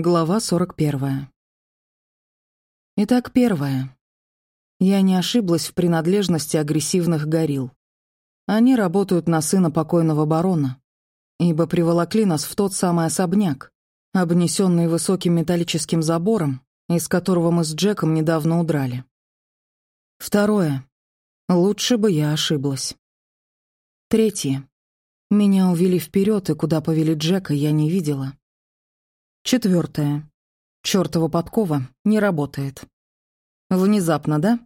Глава 41. Итак, первое. Я не ошиблась в принадлежности агрессивных горилл. Они работают на сына покойного барона, ибо приволокли нас в тот самый особняк, обнесенный высоким металлическим забором, из которого мы с Джеком недавно удрали. Второе. Лучше бы я ошиблась. Третье. Меня увели вперед, и куда повели Джека, я не видела. Четвертое. Чёртова подкова не работает. Внезапно, да?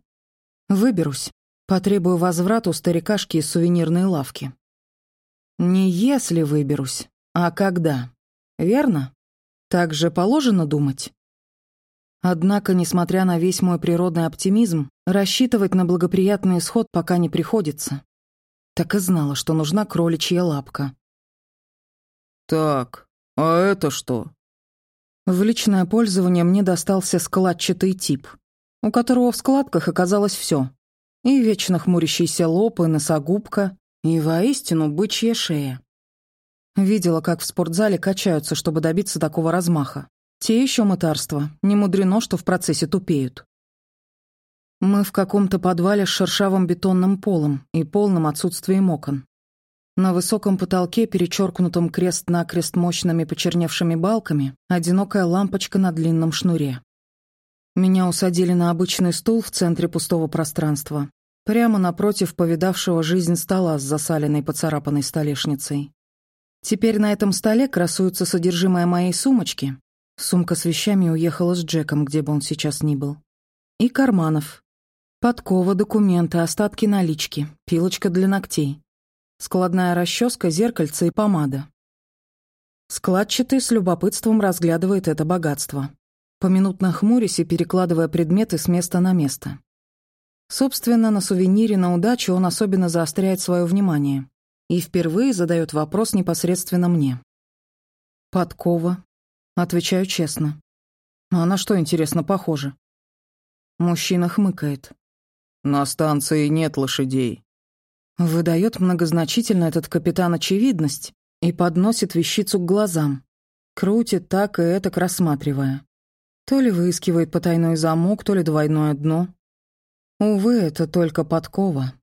Выберусь. Потребую возврат у старикашки из сувенирной лавки. Не если выберусь, а когда. Верно? Так же положено думать? Однако, несмотря на весь мой природный оптимизм, рассчитывать на благоприятный исход пока не приходится. Так и знала, что нужна кроличья лапка. «Так, а это что?» В личное пользование мне достался складчатый тип, у которого в складках оказалось все: И вечно хмурящийся лоб, и носогубка, и воистину бычья шея. Видела, как в спортзале качаются, чтобы добиться такого размаха. Те еще мытарства, не мудрено, что в процессе тупеют. Мы в каком-то подвале с шершавым бетонным полом и полным отсутствием окон. На высоком потолке, перечеркнутом крест-накрест мощными почерневшими балками, одинокая лампочка на длинном шнуре. Меня усадили на обычный стул в центре пустого пространства, прямо напротив повидавшего жизнь стола с засаленной поцарапанной столешницей. Теперь на этом столе красуется содержимое моей сумочки. Сумка с вещами уехала с Джеком, где бы он сейчас ни был. И карманов. Подкова, документы, остатки налички, пилочка для ногтей складная расческа, зеркальце и помада. Складчатый с любопытством разглядывает это богатство, поминутно хмурясь и перекладывая предметы с места на место. Собственно, на сувенире на удачу он особенно заостряет свое внимание и впервые задает вопрос непосредственно мне. «Подкова», — отвечаю честно. «А на что, интересно, похоже?» Мужчина хмыкает. «На станции нет лошадей. Выдает многозначительно этот капитан очевидность и подносит вещицу к глазам. Крутит так и этак, рассматривая. То ли выискивает потайной замок, то ли двойное дно. Увы, это только подкова.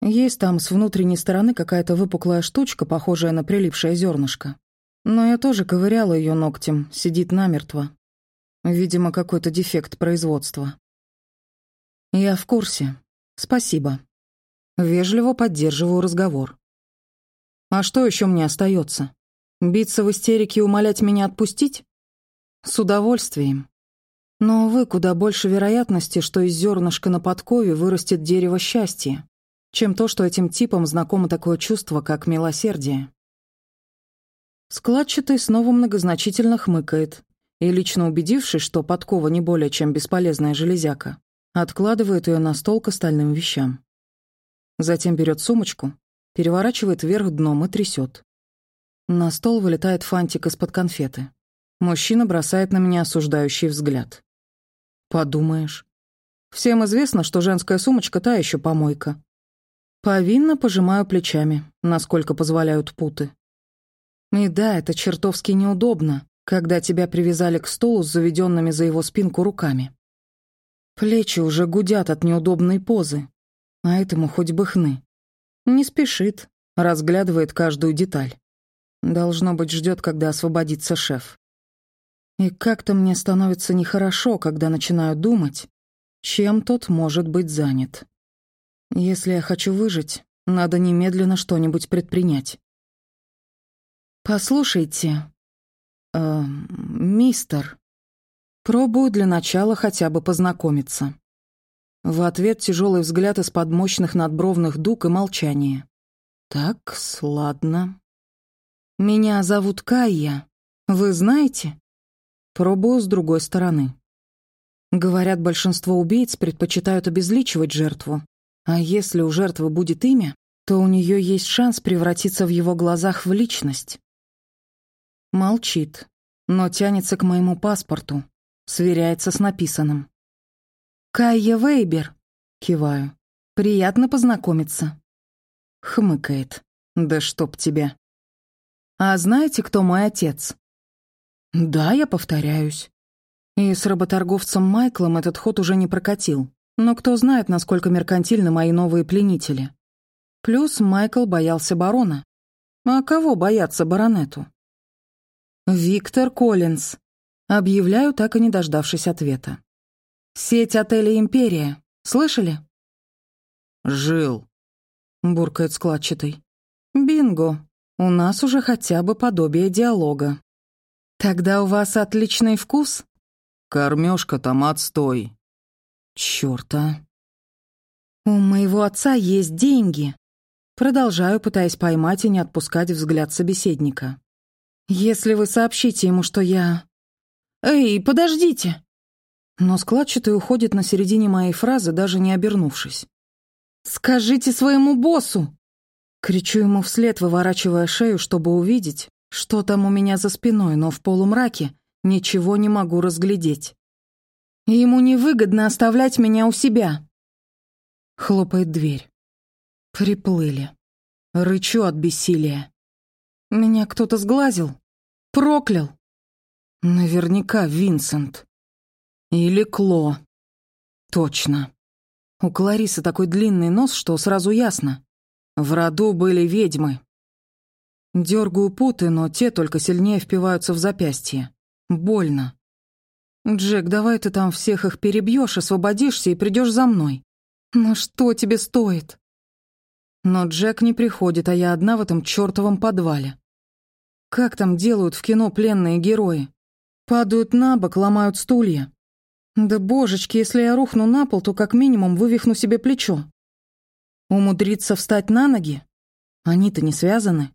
Есть там с внутренней стороны какая-то выпуклая штучка, похожая на прилипшее зернышко. Но я тоже ковыряла ее ногтем, сидит намертво. Видимо, какой-то дефект производства. Я в курсе. Спасибо. Вежливо поддерживаю разговор. А что еще мне остается? Биться в истерике и умолять меня отпустить? С удовольствием. Но, увы, куда больше вероятности, что из зернышка на подкове вырастет дерево счастья, чем то, что этим типам знакомо такое чувство, как милосердие. Складчатый снова многозначительно хмыкает и, лично убедившись, что подкова не более чем бесполезная железяка, откладывает ее на стол к остальным вещам. Затем берет сумочку, переворачивает вверх дном и трясет. На стол вылетает фантик из-под конфеты. Мужчина бросает на меня осуждающий взгляд. Подумаешь. Всем известно, что женская сумочка та еще помойка. Повинно пожимаю плечами, насколько позволяют путы. И да, это чертовски неудобно, когда тебя привязали к столу с заведенными за его спинку руками. Плечи уже гудят от неудобной позы, а этому хоть бы хны. Не спешит, разглядывает каждую деталь. Должно быть, ждет, когда освободится шеф. И как-то мне становится нехорошо, когда начинаю думать, чем тот может быть занят. Если я хочу выжить, надо немедленно что-нибудь предпринять. «Послушайте, э, мистер, пробую для начала хотя бы познакомиться». В ответ тяжелый взгляд из-под мощных надбровных дуг и молчание. Так, ладно. Меня зовут Кайя. Вы знаете? Пробую с другой стороны. Говорят, большинство убийц предпочитают обезличивать жертву. А если у жертвы будет имя, то у нее есть шанс превратиться в его глазах в личность. Молчит, но тянется к моему паспорту, сверяется с написанным. «Кайя Вейбер», — киваю. «Приятно познакомиться». Хмыкает. «Да чтоб тебя». «А знаете, кто мой отец?» Да, я повторяюсь. И с работорговцем Майклом этот ход уже не прокатил. Но кто знает, насколько меркантильны мои новые пленители. Плюс Майкл боялся барона. А кого бояться баронету? Виктор Коллинз. Объявляю, так и не дождавшись ответа. Сеть отелей «Империя». Слышали? «Жил», — буркает складчатый. «Бинго. У нас уже хотя бы подобие диалога. Тогда у вас отличный вкус?» «Кормёжка там отстой». «Чёрта». «У моего отца есть деньги». Продолжаю, пытаясь поймать и не отпускать взгляд собеседника. «Если вы сообщите ему, что я...» «Эй, подождите!» Но складчатый уходит на середине моей фразы, даже не обернувшись. «Скажите своему боссу!» Кричу ему вслед, выворачивая шею, чтобы увидеть, что там у меня за спиной, но в полумраке ничего не могу разглядеть. Ему невыгодно оставлять меня у себя. Хлопает дверь. Приплыли. Рычу от бессилия. Меня кто-то сглазил. Проклял. Наверняка Винсент. Или Кло. Точно. У Кларисы такой длинный нос, что сразу ясно. В роду были ведьмы. Дергаю путы, но те только сильнее впиваются в запястье. Больно. «Джек, давай ты там всех их перебьешь, освободишься и придешь за мной. Ну что тебе стоит?» Но Джек не приходит, а я одна в этом чертовом подвале. Как там делают в кино пленные герои? Падают на бок, ломают стулья. Да божечки, если я рухну на пол, то как минимум вывихну себе плечо. Умудриться встать на ноги? Они-то не связаны.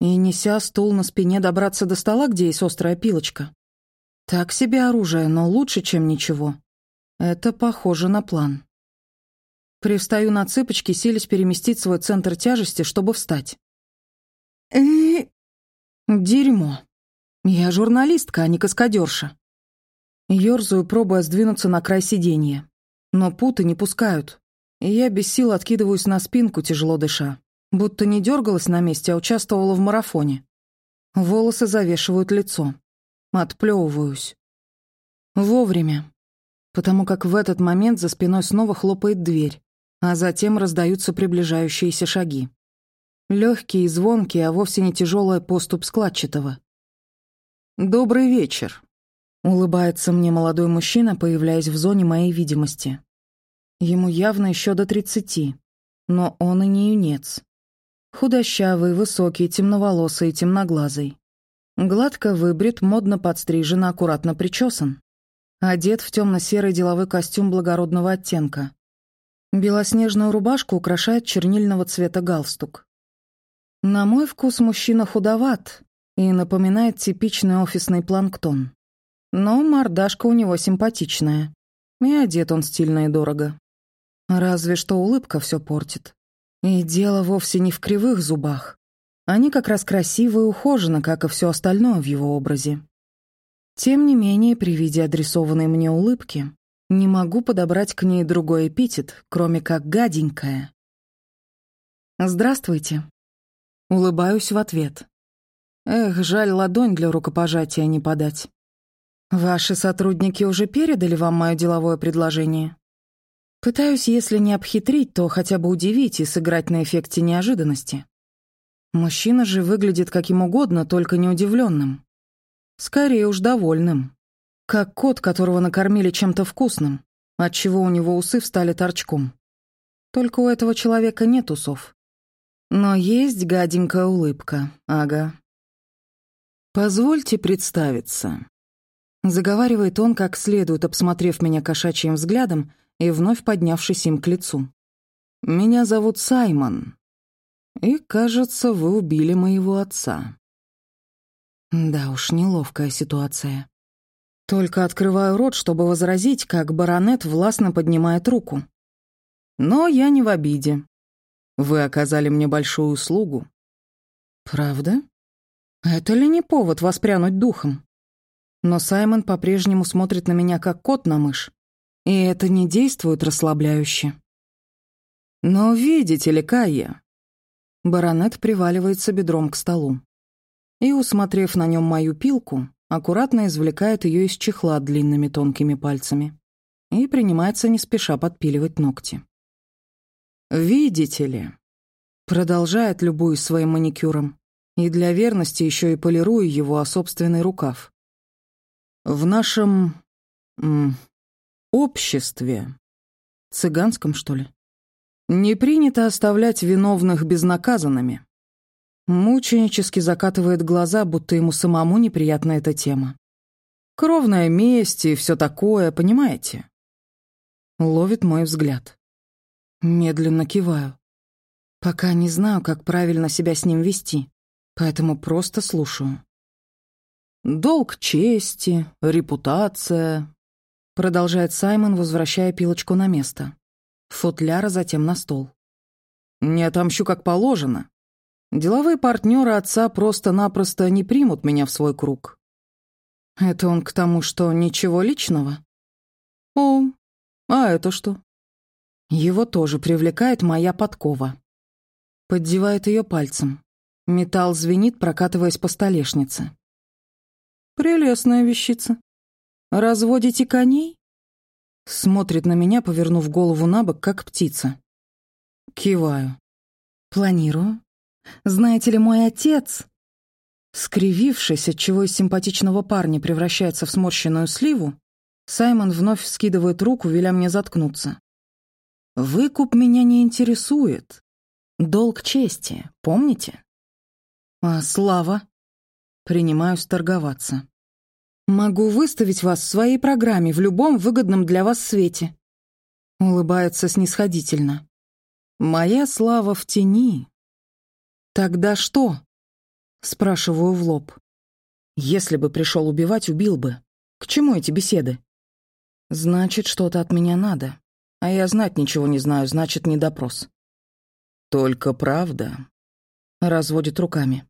И, неся стул на спине, добраться до стола, где есть острая пилочка. Так себе оружие, но лучше, чем ничего. Это похоже на план. Привстаю на цыпочки, силясь переместить свой центр тяжести, чтобы встать. Дерьмо. Я журналистка, а не каскадерша. Ёрзаю, пробуя сдвинуться на край сиденья. Но путы не пускают. И я без сил откидываюсь на спинку, тяжело дыша. Будто не дергалась на месте, а участвовала в марафоне. Волосы завешивают лицо. Отплевываюсь. Вовремя. Потому как в этот момент за спиной снова хлопает дверь, а затем раздаются приближающиеся шаги. Легкий и звонкий, а вовсе не тяжелая поступ складчатого. «Добрый вечер», Улыбается мне молодой мужчина, появляясь в зоне моей видимости. Ему явно еще до тридцати, но он и не юнец. Худощавый, высокий, темноволосый, темноглазый. Гладко выбрит, модно подстрижен, аккуратно причесан. Одет в темно-серый деловой костюм благородного оттенка. Белоснежную рубашку украшает чернильного цвета галстук. На мой вкус мужчина худоват и напоминает типичный офисный планктон. Но мордашка у него симпатичная. И одет он стильно и дорого. Разве что улыбка все портит. И дело вовсе не в кривых зубах. Они как раз красивы и ухожены, как и все остальное в его образе. Тем не менее, при виде адресованной мне улыбки, не могу подобрать к ней другой эпитет, кроме как гаденькая. «Здравствуйте». Улыбаюсь в ответ. Эх, жаль, ладонь для рукопожатия не подать. «Ваши сотрудники уже передали вам мое деловое предложение?» Пытаюсь, если не обхитрить, то хотя бы удивить и сыграть на эффекте неожиданности. Мужчина же выглядит каким угодно, только не удивленным. Скорее уж довольным. Как кот, которого накормили чем-то вкусным, отчего у него усы встали торчком. Только у этого человека нет усов. Но есть гаденькая улыбка, ага. «Позвольте представиться. Заговаривает он, как следует, обсмотрев меня кошачьим взглядом и вновь поднявшись им к лицу. «Меня зовут Саймон. И, кажется, вы убили моего отца». Да уж, неловкая ситуация. Только открываю рот, чтобы возразить, как баронет властно поднимает руку. Но я не в обиде. Вы оказали мне большую услугу. Правда? Это ли не повод воспрянуть духом? Но Саймон по-прежнему смотрит на меня как кот на мышь. И это не действует расслабляюще. Но видите ли, Кайя... Баронет приваливается бедром к столу. И, усмотрев на нем мою пилку, аккуратно извлекает ее из чехла длинными тонкими пальцами и принимается не спеша подпиливать ногти. «Видите ли», продолжает любуясь своим маникюром, и для верности еще и полирую его о собственный рукав. В нашем... Обществе, цыганском, что ли, не принято оставлять виновных безнаказанными. Мученически закатывает глаза, будто ему самому неприятна эта тема. Кровная месть и все такое, понимаете? Ловит мой взгляд. Медленно киваю. Пока не знаю, как правильно себя с ним вести, поэтому просто слушаю. «Долг чести, репутация», — продолжает Саймон, возвращая пилочку на место. Футляра затем на стол. «Не отомщу, как положено. Деловые партнеры отца просто-напросто не примут меня в свой круг». «Это он к тому, что ничего личного?» «О, а это что?» Его тоже привлекает моя подкова. Поддевает ее пальцем. Металл звенит, прокатываясь по столешнице. «Прелестная вещица. Разводите коней?» Смотрит на меня, повернув голову на бок, как птица. Киваю. «Планирую. Знаете ли, мой отец...» Скривившись, отчего из симпатичного парня превращается в сморщенную сливу, Саймон вновь скидывает руку, веля мне заткнуться. «Выкуп меня не интересует. Долг чести, помните?» «А слава?» Принимаюсь торговаться. «Могу выставить вас в своей программе в любом выгодном для вас свете». Улыбается снисходительно. «Моя слава в тени». «Тогда что?» Спрашиваю в лоб. «Если бы пришел убивать, убил бы. К чему эти беседы?» «Значит, что-то от меня надо. А я знать ничего не знаю, значит, не допрос». «Только правда?» Разводит руками.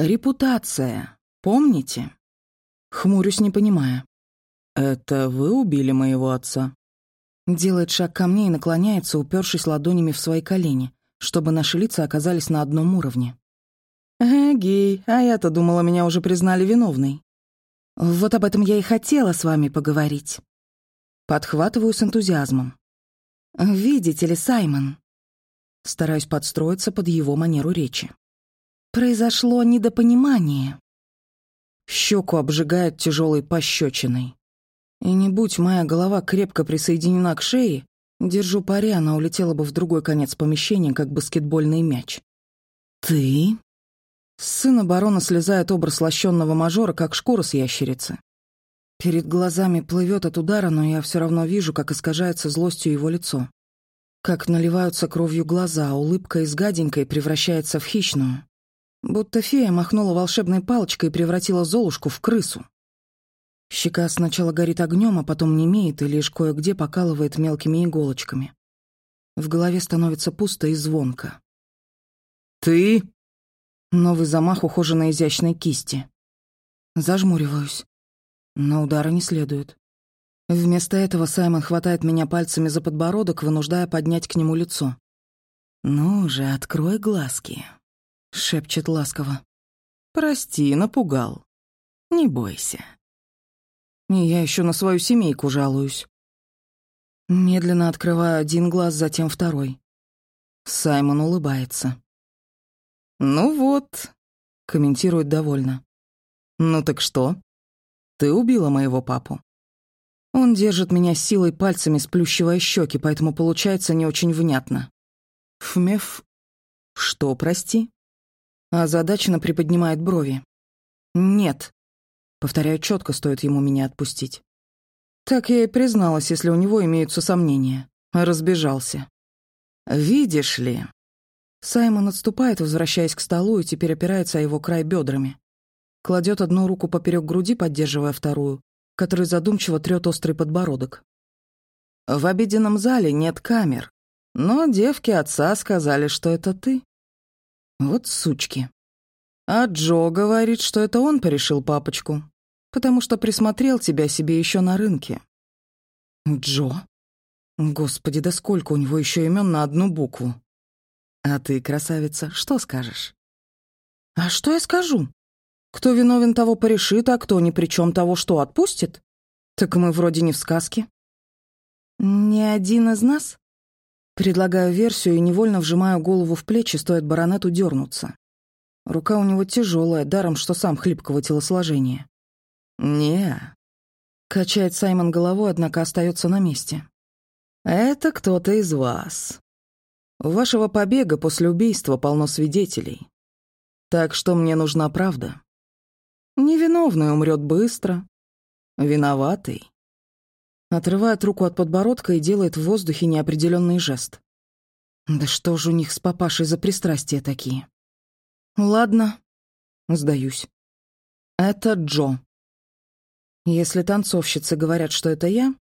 «Репутация, помните?» Хмурюсь, не понимая. «Это вы убили моего отца?» Делает шаг ко мне и наклоняется, упершись ладонями в свои колени, чтобы наши лица оказались на одном уровне. «Эгей, а я-то думала, меня уже признали виновной. Вот об этом я и хотела с вами поговорить». Подхватываю с энтузиазмом. «Видите ли, Саймон?» Стараюсь подстроиться под его манеру речи. Произошло недопонимание. Щеку обжигает тяжелой пощечиной. И не будь моя голова крепко присоединена к шее, держу пари, она улетела бы в другой конец помещения, как баскетбольный мяч. «Ты?» С сына барона слезает образ лощенного мажора, как шкура с ящерицы. Перед глазами плывет от удара, но я все равно вижу, как искажается злостью его лицо. Как наливаются кровью глаза, улыбка из гаденькой превращается в хищную. Будто фея махнула волшебной палочкой и превратила Золушку в крысу. Щека сначала горит огнем, а потом немеет и лишь кое-где покалывает мелкими иголочками. В голове становится пусто и звонко. «Ты?» Новый замах ухоженной изящной кисти. Зажмуриваюсь. Но удара не следует. Вместо этого Саймон хватает меня пальцами за подбородок, вынуждая поднять к нему лицо. «Ну же, открой глазки», — шепчет ласково. «Прости, напугал. Не бойся». И я еще на свою семейку жалуюсь. Медленно открываю один глаз, затем второй. Саймон улыбается. «Ну вот», — комментирует довольно. «Ну так что? Ты убила моего папу». Он держит меня силой пальцами, сплющивая щеки, поэтому получается не очень внятно. Фмеф... Что, прости? Озадаченно приподнимает брови. «Нет». Повторяю четко, стоит ему меня отпустить. Так я и призналась, если у него имеются сомнения. Разбежался. «Видишь ли...» Саймон отступает, возвращаясь к столу, и теперь опирается о его край бедрами. Кладет одну руку поперек груди, поддерживая вторую, который задумчиво трет острый подбородок. «В обеденном зале нет камер, но девки отца сказали, что это ты». Вот сучки. А Джо говорит, что это он порешил папочку, потому что присмотрел тебя себе еще на рынке. Джо? Господи, да сколько у него еще имен на одну букву. А ты, красавица, что скажешь? А что я скажу? Кто виновен, того порешит, а кто ни при чем того, что отпустит? Так мы вроде не в сказке. Ни один из нас? Предлагаю версию и невольно вжимаю голову в плечи, стоит баронету дернуться. Рука у него тяжелая, даром, что сам хлипкого телосложения. не Качает Саймон головой, однако остается на месте. «Это кто-то из вас. У вашего побега после убийства полно свидетелей. Так что мне нужна правда. Невиновный умрет быстро. Виноватый. Отрывает руку от подбородка и делает в воздухе неопределенный жест. Да что же у них с папашей за пристрастия такие? Ладно, сдаюсь. Это Джо. Если танцовщицы говорят, что это я,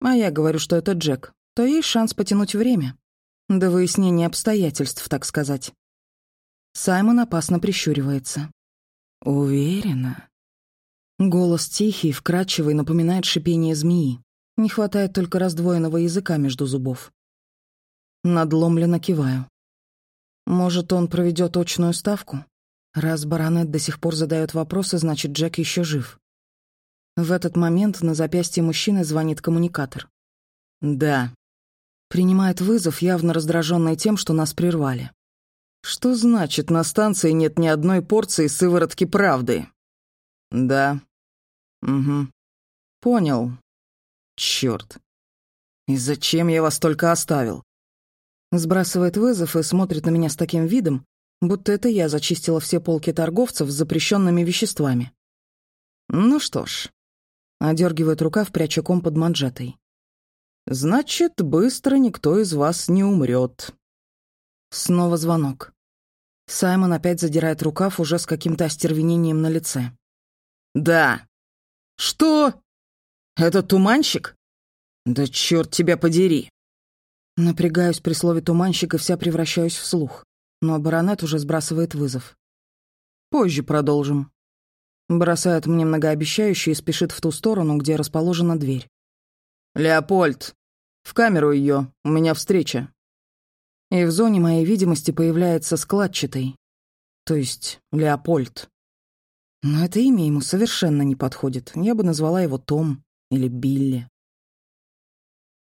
а я говорю, что это Джек, то есть шанс потянуть время. До выяснения обстоятельств, так сказать. Саймон опасно прищуривается. «Уверена?» Голос тихий, вкрадчивый, напоминает шипение змеи. Не хватает только раздвоенного языка между зубов. Надломленно киваю. Может, он проведет очную ставку? Раз баронет до сих пор задает вопросы, значит, Джек еще жив. В этот момент на запястье мужчины звонит коммуникатор. «Да». Принимает вызов, явно раздраженный тем, что нас прервали. «Что значит, на станции нет ни одной порции сыворотки правды?» «Да». «Угу. Понял. Чёрт. И зачем я вас только оставил?» Сбрасывает вызов и смотрит на меня с таким видом, будто это я зачистила все полки торговцев с запрещенными веществами. «Ну что ж, Одергивает рукав, пряча ком под манжетой. «Значит, быстро никто из вас не умрет. Снова звонок. Саймон опять задирает рукав уже с каким-то остервенением на лице. «Да». «Что? Это туманщик? Да черт тебя подери!» Напрягаюсь при слове «туманщик» и вся превращаюсь в слух. Но баронет уже сбрасывает вызов. «Позже продолжим», Бросает мне многообещающий и спешит в ту сторону, где расположена дверь. «Леопольд! В камеру ее, у меня встреча!» И в зоне моей видимости появляется складчатый, то есть Леопольд. Но это имя ему совершенно не подходит. Я бы назвала его Том или Билли.